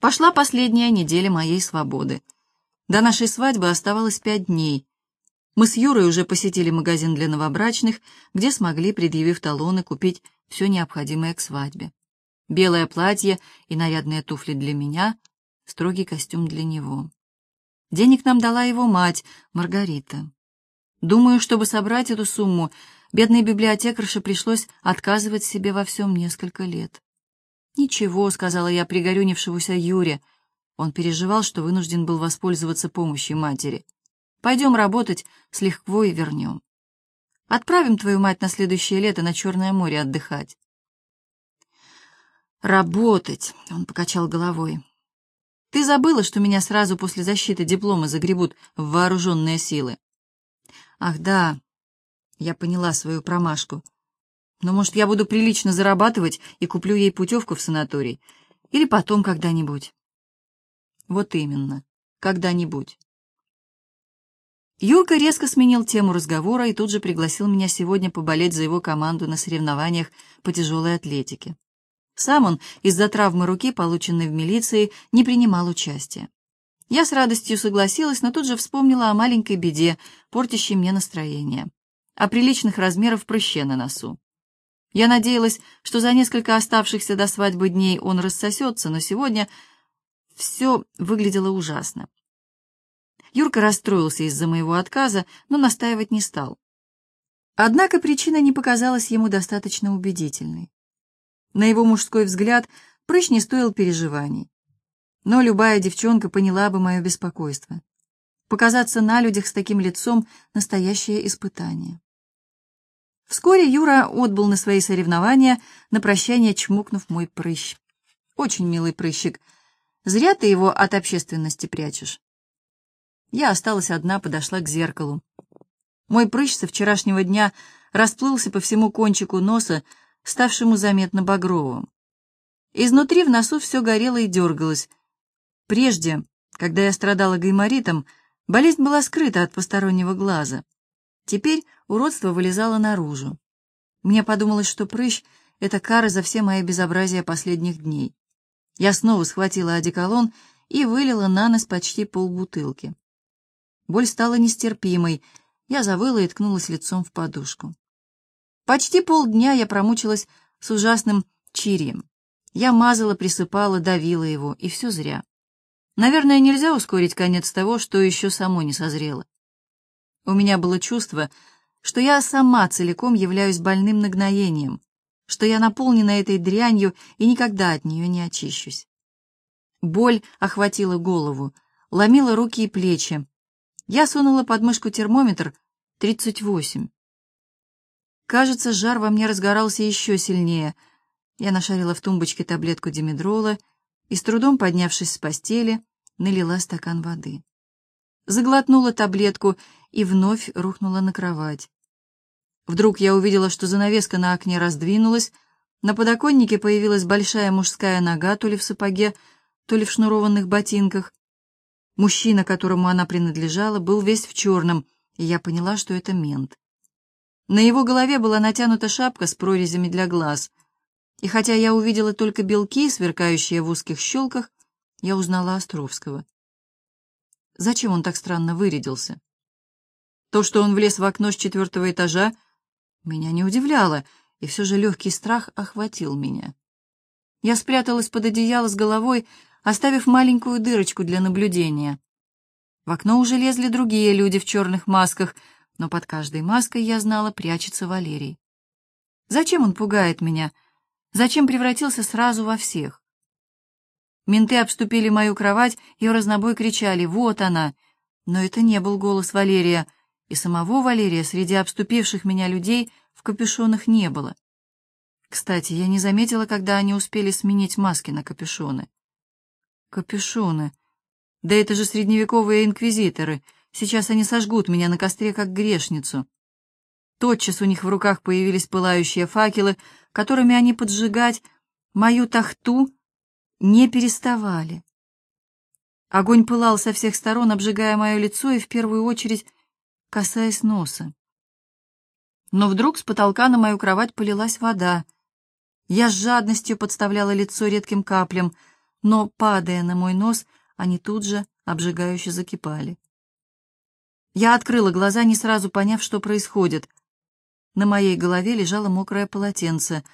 Пошла последняя неделя моей свободы. До нашей свадьбы оставалось пять дней. Мы с Юрой уже посетили магазин для новобрачных, где смогли, предъявив талоны, купить все необходимое к свадьбе. Белое платье и нарядные туфли для меня, строгий костюм для него. Денег нам дала его мать, Маргарита. Думаю, чтобы собрать эту сумму, бедной библиотекарше пришлось отказывать себе во всем несколько лет. «Ничего», — сказала я пригорюнившемуся Юре. Он переживал, что вынужден был воспользоваться помощью матери. «Пойдем работать, с лихвой вернем. Отправим твою мать на следующее лето на Черное море отдыхать». «Работать», — он покачал головой. «Ты забыла, что меня сразу после защиты диплома загребут в вооруженные силы?» «Ах, да», — я поняла свою промашку. Но, может, я буду прилично зарабатывать и куплю ей путевку в санаторий. Или потом когда-нибудь. Вот именно, когда-нибудь. Юрка резко сменил тему разговора и тут же пригласил меня сегодня поболеть за его команду на соревнованиях по тяжелой атлетике. Сам он из-за травмы руки, полученной в милиции, не принимал участия. Я с радостью согласилась, но тут же вспомнила о маленькой беде, портящей мне настроение, о приличных размерах прыще на носу. Я надеялась, что за несколько оставшихся до свадьбы дней он рассосется, но сегодня все выглядело ужасно. Юрка расстроился из-за моего отказа, но настаивать не стал. Однако причина не показалась ему достаточно убедительной. На его мужской взгляд прыщ не стоил переживаний. Но любая девчонка поняла бы мое беспокойство. Показаться на людях с таким лицом — настоящее испытание. Вскоре Юра отбыл на свои соревнования, на прощание чмокнув мой прыщ. Очень милый прыщик. Зря ты его от общественности прячешь. Я осталась одна, подошла к зеркалу. Мой прыщ со вчерашнего дня расплылся по всему кончику носа, ставшему заметно багровым. Изнутри в носу все горело и дергалось. Прежде, когда я страдала гайморитом, болезнь была скрыта от постороннего глаза. Теперь уродство вылезало наружу. Мне подумалось, что прыщ — это кара за все мои безобразия последних дней. Я снова схватила одеколон и вылила на нос почти полбутылки. Боль стала нестерпимой. Я завыла и ткнулась лицом в подушку. Почти полдня я промучилась с ужасным чирием. Я мазала, присыпала, давила его, и все зря. Наверное, нельзя ускорить конец того, что еще само не созрело. У меня было чувство, что я сама целиком являюсь больным нагноением, что я наполнена этой дрянью и никогда от нее не очищусь. Боль охватила голову, ломила руки и плечи. Я сунула под мышку термометр 38. Кажется, жар во мне разгорался еще сильнее. Я нашарила в тумбочке таблетку димедрола и, с трудом поднявшись с постели, налила стакан воды заглотнула таблетку и вновь рухнула на кровать. Вдруг я увидела, что занавеска на окне раздвинулась, на подоконнике появилась большая мужская нога, то ли в сапоге, то ли в шнурованных ботинках. Мужчина, которому она принадлежала, был весь в черном, и я поняла, что это мент. На его голове была натянута шапка с прорезями для глаз, и хотя я увидела только белки, сверкающие в узких щелках, я узнала Островского. Зачем он так странно вырядился? То, что он влез в окно с четвертого этажа, меня не удивляло, и все же легкий страх охватил меня. Я спряталась под одеяло с головой, оставив маленькую дырочку для наблюдения. В окно уже лезли другие люди в черных масках, но под каждой маской, я знала, прячется Валерий. Зачем он пугает меня? Зачем превратился сразу во всех? Менты обступили мою кровать и в разнобой кричали «Вот она!». Но это не был голос Валерия, и самого Валерия среди обступивших меня людей в капюшонах не было. Кстати, я не заметила, когда они успели сменить маски на капюшоны. Капюшоны. Да это же средневековые инквизиторы. Сейчас они сожгут меня на костре, как грешницу. Тотчас у них в руках появились пылающие факелы, которыми они поджигать мою тахту не переставали. Огонь пылал со всех сторон, обжигая мое лицо и в первую очередь касаясь носа. Но вдруг с потолка на мою кровать полилась вода. Я с жадностью подставляла лицо редким каплям. но, падая на мой нос, они тут же обжигающе закипали. Я открыла глаза, не сразу поняв, что происходит. На моей голове лежало мокрое полотенце.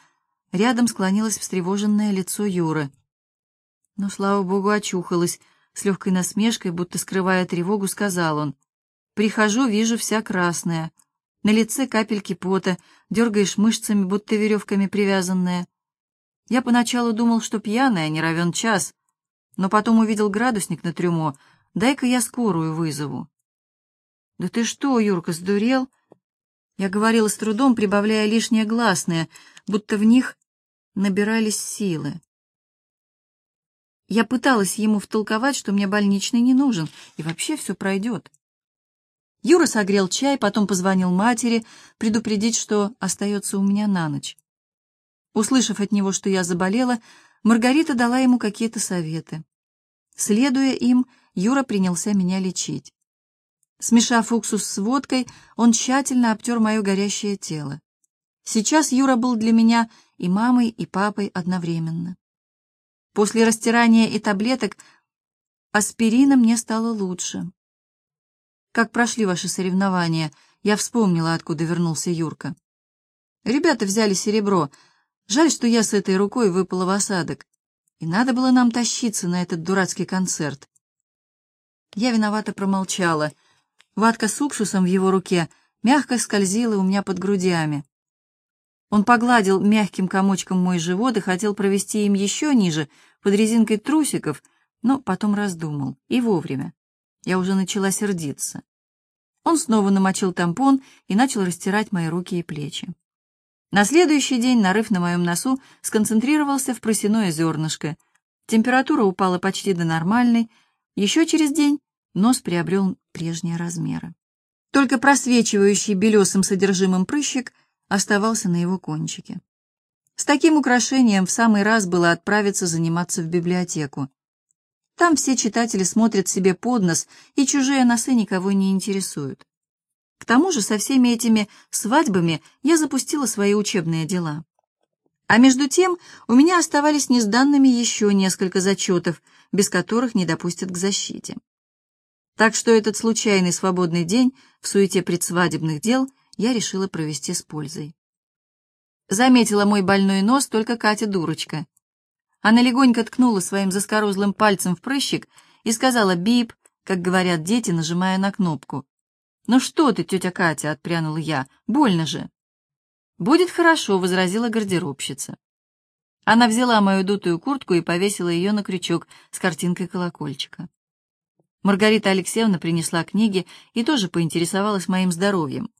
Рядом склонилось встревоженное лицо Юры. Но, слава богу, очухалась. С легкой насмешкой, будто скрывая тревогу, сказал он. «Прихожу, вижу вся красная. На лице капельки пота, дергаешь мышцами, будто веревками привязанная. Я поначалу думал, что пьяная, не равен час, но потом увидел градусник на трюмо. Дай-ка я скорую вызову. «Да ты что, Юрка, сдурел?» Я говорила с трудом, прибавляя лишнее гласное, будто в них набирались силы. Я пыталась ему втолковать, что мне больничный не нужен, и вообще все пройдет. Юра согрел чай, потом позвонил матери, предупредить, что остается у меня на ночь. Услышав от него, что я заболела, Маргарита дала ему какие-то советы. Следуя им, Юра принялся меня лечить. Смешав уксус с водкой, он тщательно обтер мое горящее тело. Сейчас Юра был для меня и мамой, и папой одновременно. После растирания и таблеток аспирина мне стало лучше. «Как прошли ваши соревнования?» Я вспомнила, откуда вернулся Юрка. «Ребята взяли серебро. Жаль, что я с этой рукой выпала в осадок. И надо было нам тащиться на этот дурацкий концерт. Я виновато промолчала. Ватка с уксусом в его руке мягко скользила у меня под грудями. Он погладил мягким комочком мой живот и хотел провести им еще ниже, под резинкой трусиков, но потом раздумал. И вовремя. Я уже начала сердиться. Он снова намочил тампон и начал растирать мои руки и плечи. На следующий день нарыв на моем носу сконцентрировался в просяное зернышко. Температура упала почти до нормальной. Еще через день нос приобрел прежние размеры. Только просвечивающий белесым содержимым прыщик оставался на его кончике. С таким украшением в самый раз было отправиться заниматься в библиотеку. Там все читатели смотрят себе под нос, и чужие носы никого не интересуют. К тому же со всеми этими свадьбами я запустила свои учебные дела. А между тем у меня оставались несданными еще несколько зачетов, без которых не допустят к защите. Так что этот случайный свободный день в суете предсвадебных дел я решила провести с пользой. Заметила мой больной нос только Катя-дурочка. Она легонько ткнула своим заскорузлым пальцем в прыщик и сказала «бип», как говорят дети, нажимая на кнопку. «Ну что ты, тетя Катя?» — отпрянула я. «Больно же». «Будет хорошо», — возразила гардеробщица. Она взяла мою дутую куртку и повесила ее на крючок с картинкой колокольчика. Маргарита Алексеевна принесла книги и тоже поинтересовалась моим здоровьем.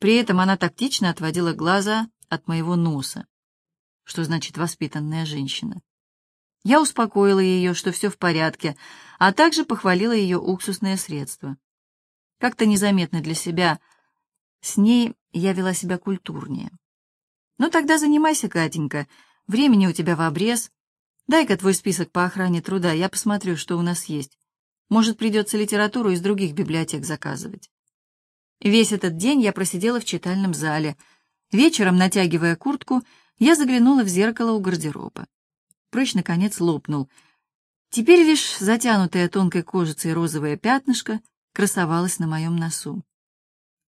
При этом она тактично отводила глаза от моего носа. Что значит воспитанная женщина? Я успокоила ее, что все в порядке, а также похвалила ее уксусное средство. Как-то незаметно для себя. С ней я вела себя культурнее. Ну тогда занимайся, Катенька. Времени у тебя в обрез. Дай-ка твой список по охране труда, я посмотрю, что у нас есть. Может, придется литературу из других библиотек заказывать. Весь этот день я просидела в читальном зале. Вечером, натягивая куртку, я заглянула в зеркало у гардероба. Прыщ, наконец, лопнул. Теперь лишь затянутое тонкой кожицей розовое пятнышко красовалась на моем носу.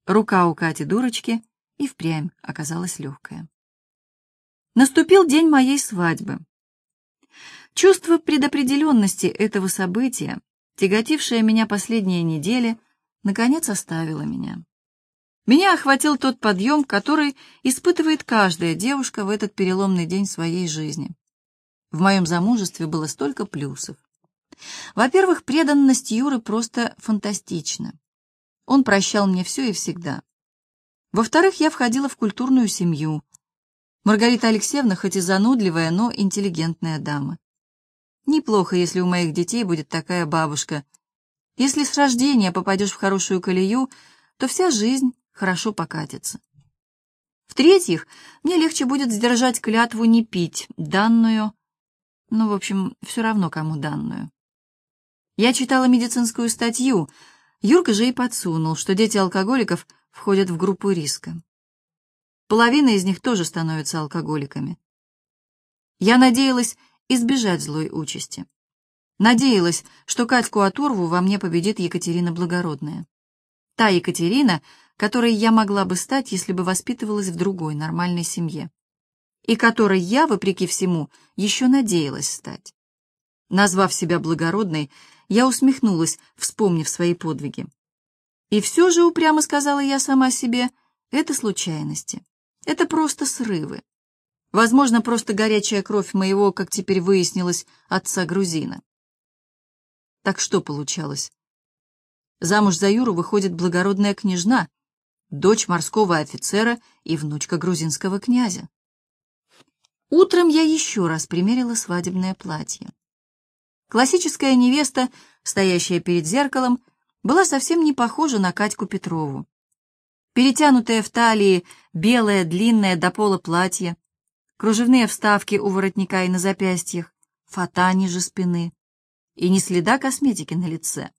Рука у Кати дурочки и впрямь оказалась легкая. Наступил день моей свадьбы. Чувство предопределенности этого события, тяготившее меня последние недели, наконец оставило меня. Меня охватил тот подъем, который испытывает каждая девушка в этот переломный день своей жизни. В моем замужестве было столько плюсов. Во-первых, преданность Юры просто фантастична. Он прощал мне все и всегда. Во-вторых, я входила в культурную семью. Маргарита Алексеевна хоть и занудливая, но интеллигентная дама. Неплохо, если у моих детей будет такая бабушка. Если с рождения попадешь в хорошую колею, то вся жизнь хорошо покатится. В-третьих, мне легче будет сдержать клятву не пить, данную, ну, в общем, все равно кому данную. Я читала медицинскую статью. Юрка же и подсунул, что дети алкоголиков входят в группу риска. Половина из них тоже становятся алкоголиками. Я надеялась избежать злой участи. Надеялась, что Катьку оторву во мне победит Екатерина Благородная. Та Екатерина, которой я могла бы стать, если бы воспитывалась в другой нормальной семье. И которой я, вопреки всему, еще надеялась стать. Назвав себя благородной, я усмехнулась, вспомнив свои подвиги. И все же, упрямо сказала я сама себе, это случайности. Это просто срывы. Возможно, просто горячая кровь моего, как теперь выяснилось, отца-грузина. Так что получалось? Замуж за Юру выходит благородная княжна, дочь морского офицера и внучка грузинского князя. Утром я еще раз примерила свадебное платье. Классическая невеста, стоящая перед зеркалом, была совсем не похожа на Катьку Петрову. Перетянутое в талии белое длинное до пола платье, кружевные вставки у воротника и на запястьях, фата ниже спины и ни следа косметики на лице.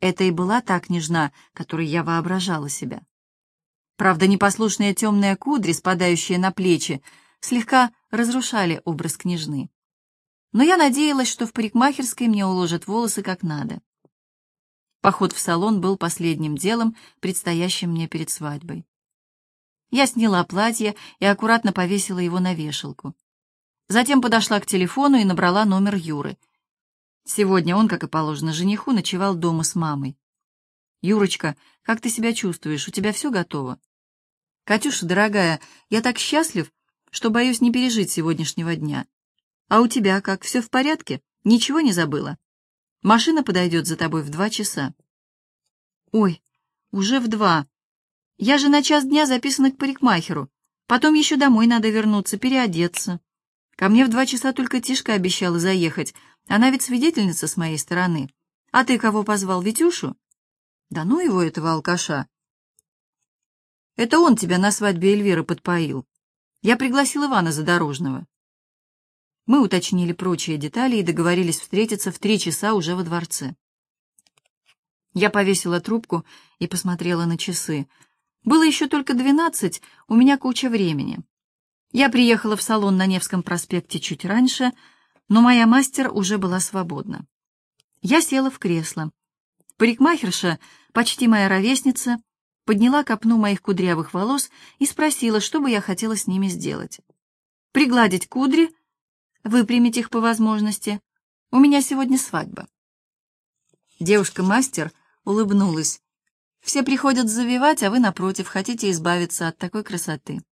Это и была та княжна, которой я воображала себя. Правда, непослушные темные кудри, спадающие на плечи, слегка разрушали образ княжны. Но я надеялась, что в парикмахерской мне уложат волосы как надо. Поход в салон был последним делом, предстоящим мне перед свадьбой. Я сняла платье и аккуратно повесила его на вешалку. Затем подошла к телефону и набрала номер Юры. Сегодня он, как и положено жениху, ночевал дома с мамой. «Юрочка, как ты себя чувствуешь? У тебя все готово?» «Катюша, дорогая, я так счастлив, что боюсь не пережить сегодняшнего дня. А у тебя как, все в порядке? Ничего не забыла?» Машина подойдет за тобой в два часа. Ой, уже в два. Я же на час дня записана к парикмахеру. Потом еще домой надо вернуться, переодеться. Ко мне в два часа только Тишка обещала заехать. Она ведь свидетельница с моей стороны. А ты кого позвал, Витюшу? Да ну его, этого алкаша. Это он тебя на свадьбе Эльвиры подпоил. Я пригласил Ивана Задорожного. Мы уточнили прочие детали и договорились встретиться в три часа уже во дворце. Я повесила трубку и посмотрела на часы. Было еще только двенадцать, у меня куча времени. Я приехала в салон на Невском проспекте чуть раньше, но моя мастер уже была свободна. Я села в кресло. Парикмахерша, почти моя ровесница, подняла копну моих кудрявых волос и спросила, что бы я хотела с ними сделать. Пригладить кудри выпрямить их по возможности. У меня сегодня свадьба. Девушка-мастер улыбнулась. Все приходят завивать, а вы, напротив, хотите избавиться от такой красоты.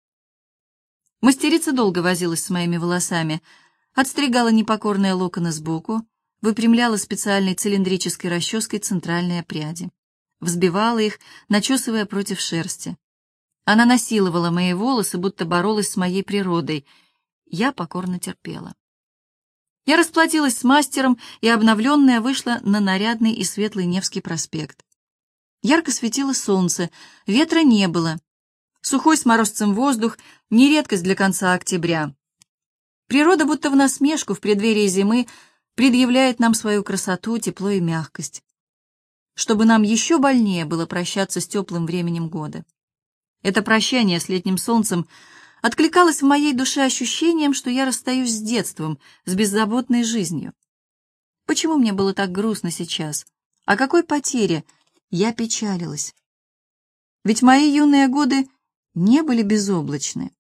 Мастерица долго возилась с моими волосами, отстригала непокорные локоны сбоку, выпрямляла специальной цилиндрической расческой центральные пряди, взбивала их, начесывая против шерсти. Она насиловала мои волосы, будто боролась с моей природой. Я покорно терпела. Я расплатилась с мастером, и обновленная вышла на нарядный и светлый Невский проспект. Ярко светило солнце, ветра не было. Сухой с морозцем воздух — не редкость для конца октября. Природа будто в насмешку в преддверии зимы предъявляет нам свою красоту, тепло и мягкость. Чтобы нам еще больнее было прощаться с теплым временем года. Это прощание с летним солнцем — откликалось в моей душе ощущением, что я расстаюсь с детством, с беззаботной жизнью. Почему мне было так грустно сейчас? О какой потере я печалилась? Ведь мои юные годы не были безоблачны.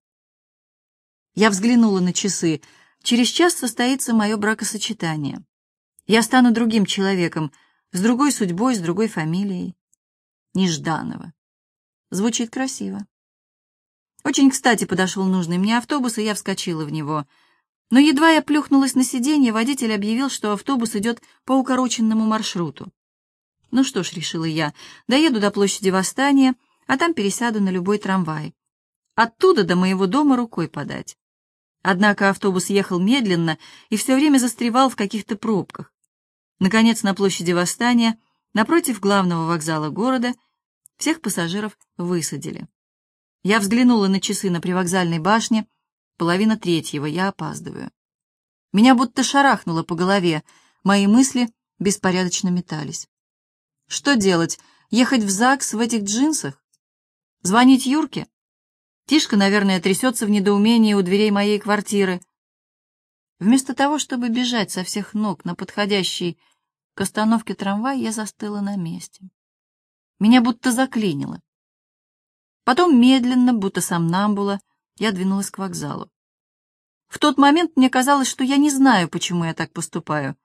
Я взглянула на часы. Через час состоится мое бракосочетание. Я стану другим человеком, с другой судьбой, с другой фамилией. Нежданова. Звучит красиво. Очень кстати подошел нужный мне автобус, и я вскочила в него. Но едва я плюхнулась на сиденье, водитель объявил, что автобус идет по укороченному маршруту. Ну что ж, решила я, доеду до площади Восстания, а там пересяду на любой трамвай. Оттуда до моего дома рукой подать. Однако автобус ехал медленно и все время застревал в каких-то пробках. Наконец, на площади Восстания, напротив главного вокзала города, всех пассажиров высадили. Я взглянула на часы на привокзальной башне. Половина третьего, я опаздываю. Меня будто шарахнуло по голове, мои мысли беспорядочно метались. Что делать? Ехать в ЗАГС в этих джинсах? Звонить Юрке? Тишка, наверное, трясется в недоумении у дверей моей квартиры. Вместо того, чтобы бежать со всех ног на подходящий к остановке трамвай, я застыла на месте. Меня будто заклинило. Потом медленно, будто сомнамбула, я двинулась к вокзалу. В тот момент мне казалось, что я не знаю, почему я так поступаю.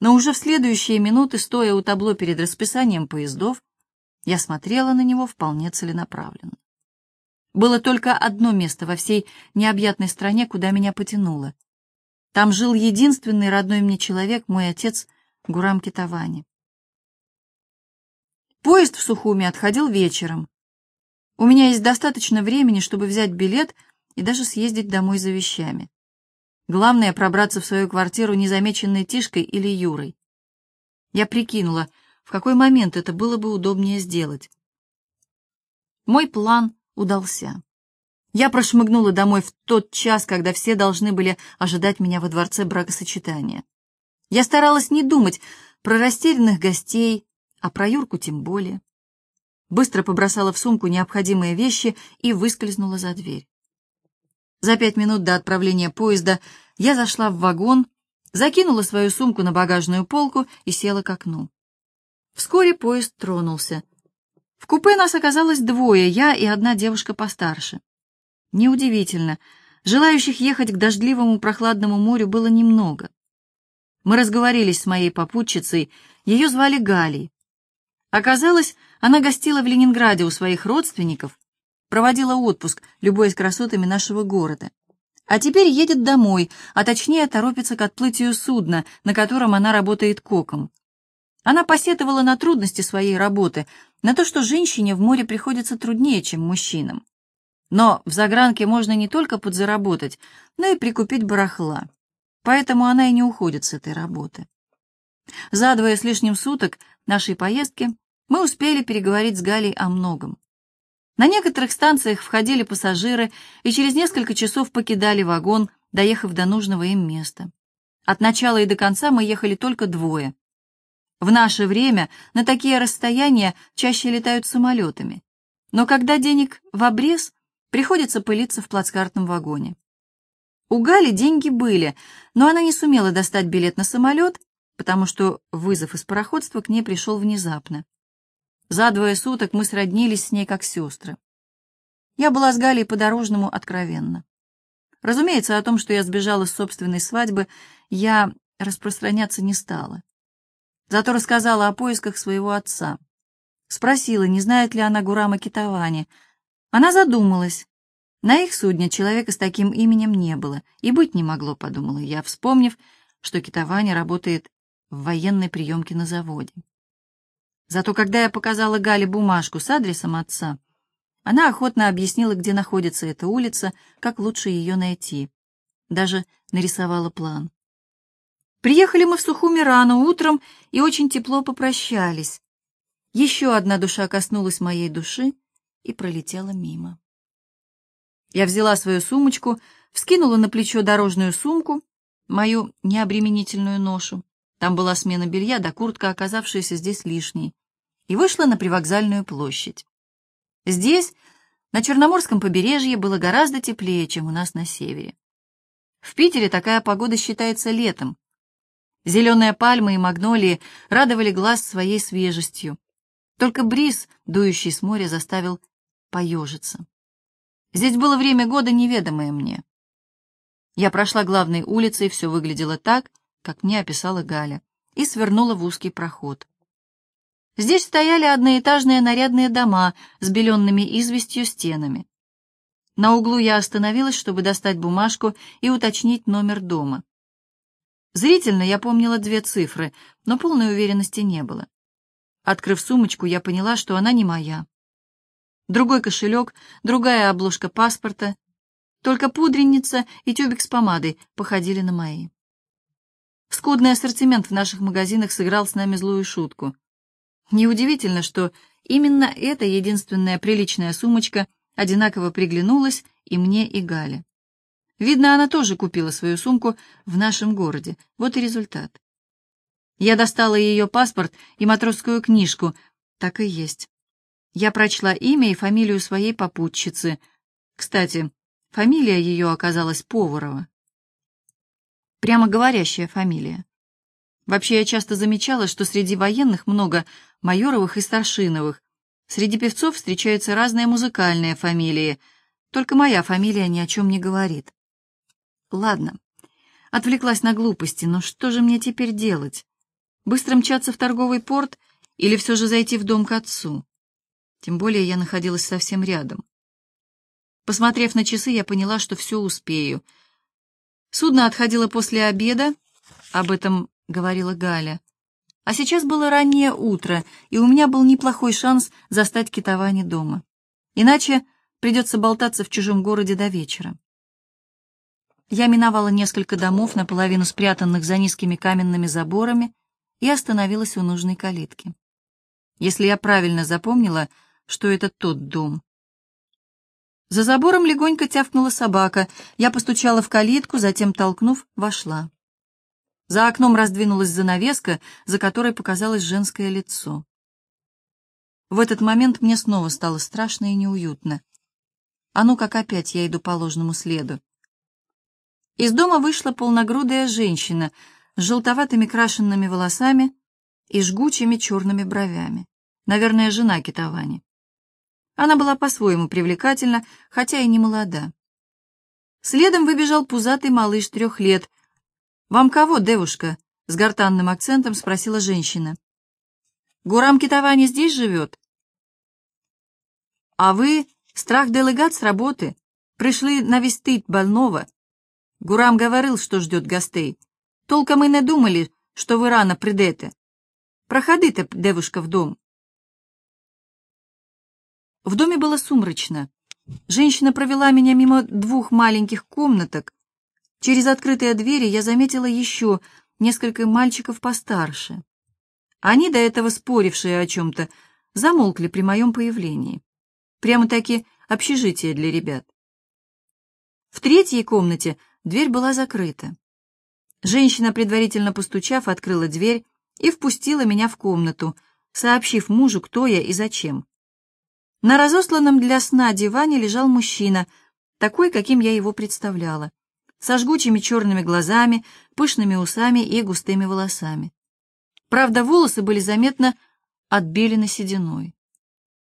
Но уже в следующие минуты, стоя у табло перед расписанием поездов, я смотрела на него вполне целенаправленно. Было только одно место во всей необъятной стране, куда меня потянуло. Там жил единственный родной мне человек, мой отец Гурам Китавани. Поезд в Сухуми отходил вечером. У меня есть достаточно времени, чтобы взять билет и даже съездить домой за вещами. Главное — пробраться в свою квартиру незамеченной Тишкой или Юрой. Я прикинула, в какой момент это было бы удобнее сделать. Мой план удался. Я прошмыгнула домой в тот час, когда все должны были ожидать меня во дворце бракосочетания. Я старалась не думать про растерянных гостей, а про Юрку тем более. Быстро побросала в сумку необходимые вещи и выскользнула за дверь. За пять минут до отправления поезда я зашла в вагон, закинула свою сумку на багажную полку и села к окну. Вскоре поезд тронулся — в купе нас оказалось двое, я и одна девушка постарше. Неудивительно, желающих ехать к дождливому прохладному морю было немного. Мы разговорились с моей попутчицей, ее звали Галей. Оказалось, она гостила в Ленинграде у своих родственников, проводила отпуск, любуясь красотами нашего города. А теперь едет домой, а точнее торопится к отплытию судна, на котором она работает коком. Она посетовала на трудности своей работы, на то, что женщине в море приходится труднее, чем мужчинам. Но в загранке можно не только подзаработать, но и прикупить барахла. Поэтому она и не уходит с этой работы. За двое с лишним суток нашей поездки мы успели переговорить с Галей о многом. На некоторых станциях входили пассажиры и через несколько часов покидали вагон, доехав до нужного им места. От начала и до конца мы ехали только двое. В наше время на такие расстояния чаще летают самолетами. Но когда денег в обрез, приходится пылиться в плацкартном вагоне. У Гали деньги были, но она не сумела достать билет на самолет, потому что вызов из пароходства к ней пришел внезапно. За двое суток мы сроднились с ней как сестры. Я была с Галей по-дорожному откровенна. Разумеется, о том, что я сбежала с собственной свадьбы, я распространяться не стала. Зато рассказала о поисках своего отца. Спросила, не знает ли она Гурама Китавани. Она задумалась. На их судне человека с таким именем не было, и быть не могло, подумала я, вспомнив, что Китавани работает в военной приемке на заводе. Зато когда я показала Гале бумажку с адресом отца, она охотно объяснила, где находится эта улица, как лучше ее найти. Даже нарисовала план. Приехали мы в Сухуми рано утром и очень тепло попрощались. Еще одна душа коснулась моей души и пролетела мимо. Я взяла свою сумочку, вскинула на плечо дорожную сумку, мою необременительную ношу. Там была смена белья да куртка, оказавшаяся здесь лишней, и вышла на привокзальную площадь. Здесь, на Черноморском побережье, было гораздо теплее, чем у нас на севере. В Питере такая погода считается летом, Зеленые пальмы и магнолии радовали глаз своей свежестью. Только бриз, дующий с моря, заставил поежиться. Здесь было время года, неведомое мне. Я прошла главной улицей, все выглядело так, как мне описала Галя, и свернула в узкий проход. Здесь стояли одноэтажные нарядные дома с беленными известью стенами. На углу я остановилась, чтобы достать бумажку и уточнить номер дома. Зрительно я помнила две цифры, но полной уверенности не было. Открыв сумочку, я поняла, что она не моя. Другой кошелек, другая обложка паспорта, только пудреница и тюбик с помадой походили на мои. Скудный ассортимент в наших магазинах сыграл с нами злую шутку. Неудивительно, что именно эта единственная приличная сумочка одинаково приглянулась и мне, и Гале. Видно, она тоже купила свою сумку в нашем городе. Вот и результат. Я достала ее паспорт и матросскую книжку. Так и есть. Я прочла имя и фамилию своей попутчицы. Кстати, фамилия ее оказалась Поварова. Прямо говорящая фамилия. Вообще, я часто замечала, что среди военных много майоровых и старшиновых. Среди певцов встречаются разные музыкальные фамилии. Только моя фамилия ни о чем не говорит. Ладно, отвлеклась на глупости, но что же мне теперь делать? Быстро мчаться в торговый порт или все же зайти в дом к отцу? Тем более я находилась совсем рядом. Посмотрев на часы, я поняла, что все успею. Судно отходило после обеда, об этом говорила Галя. А сейчас было раннее утро, и у меня был неплохой шанс застать Китавани дома. Иначе придется болтаться в чужом городе до вечера. Я миновала несколько домов, наполовину спрятанных за низкими каменными заборами, и остановилась у нужной калитки. Если я правильно запомнила, что это тот дом. За забором легонько тявкнула собака. Я постучала в калитку, затем, толкнув, вошла. За окном раздвинулась занавеска, за которой показалось женское лицо. В этот момент мне снова стало страшно и неуютно. А ну как опять я иду по ложному следу. Из дома вышла полногрудая женщина с желтоватыми крашенными волосами и жгучими черными бровями. Наверное, жена Китавани. Она была по-своему привлекательна, хотя и не молода. Следом выбежал пузатый малыш трех лет. «Вам кого, девушка?» — с гортанным акцентом спросила женщина. «Гурам Китавани здесь живет?» «А вы страх-делегат с работы. Пришли навестить больного. Гурам говорил, что ждет гостей. Толком и не думали, что вы рано придете. Проходите, девушка, в дом». В доме было сумрачно. Женщина провела меня мимо двух маленьких комнаток. Через открытые двери я заметила еще несколько мальчиков постарше. Они, до этого спорившие о чем-то, замолкли при моем появлении. Прямо-таки общежитие для ребят. В третьей комнате дверь была закрыта. Женщина, предварительно постучав, открыла дверь и впустила меня в комнату, сообщив мужу, кто я и зачем. На разосланном для сна диване лежал мужчина, такой, каким я его представляла, со жгучими черными глазами, пышными усами и густыми волосами. Правда, волосы были заметно отбелены сединой.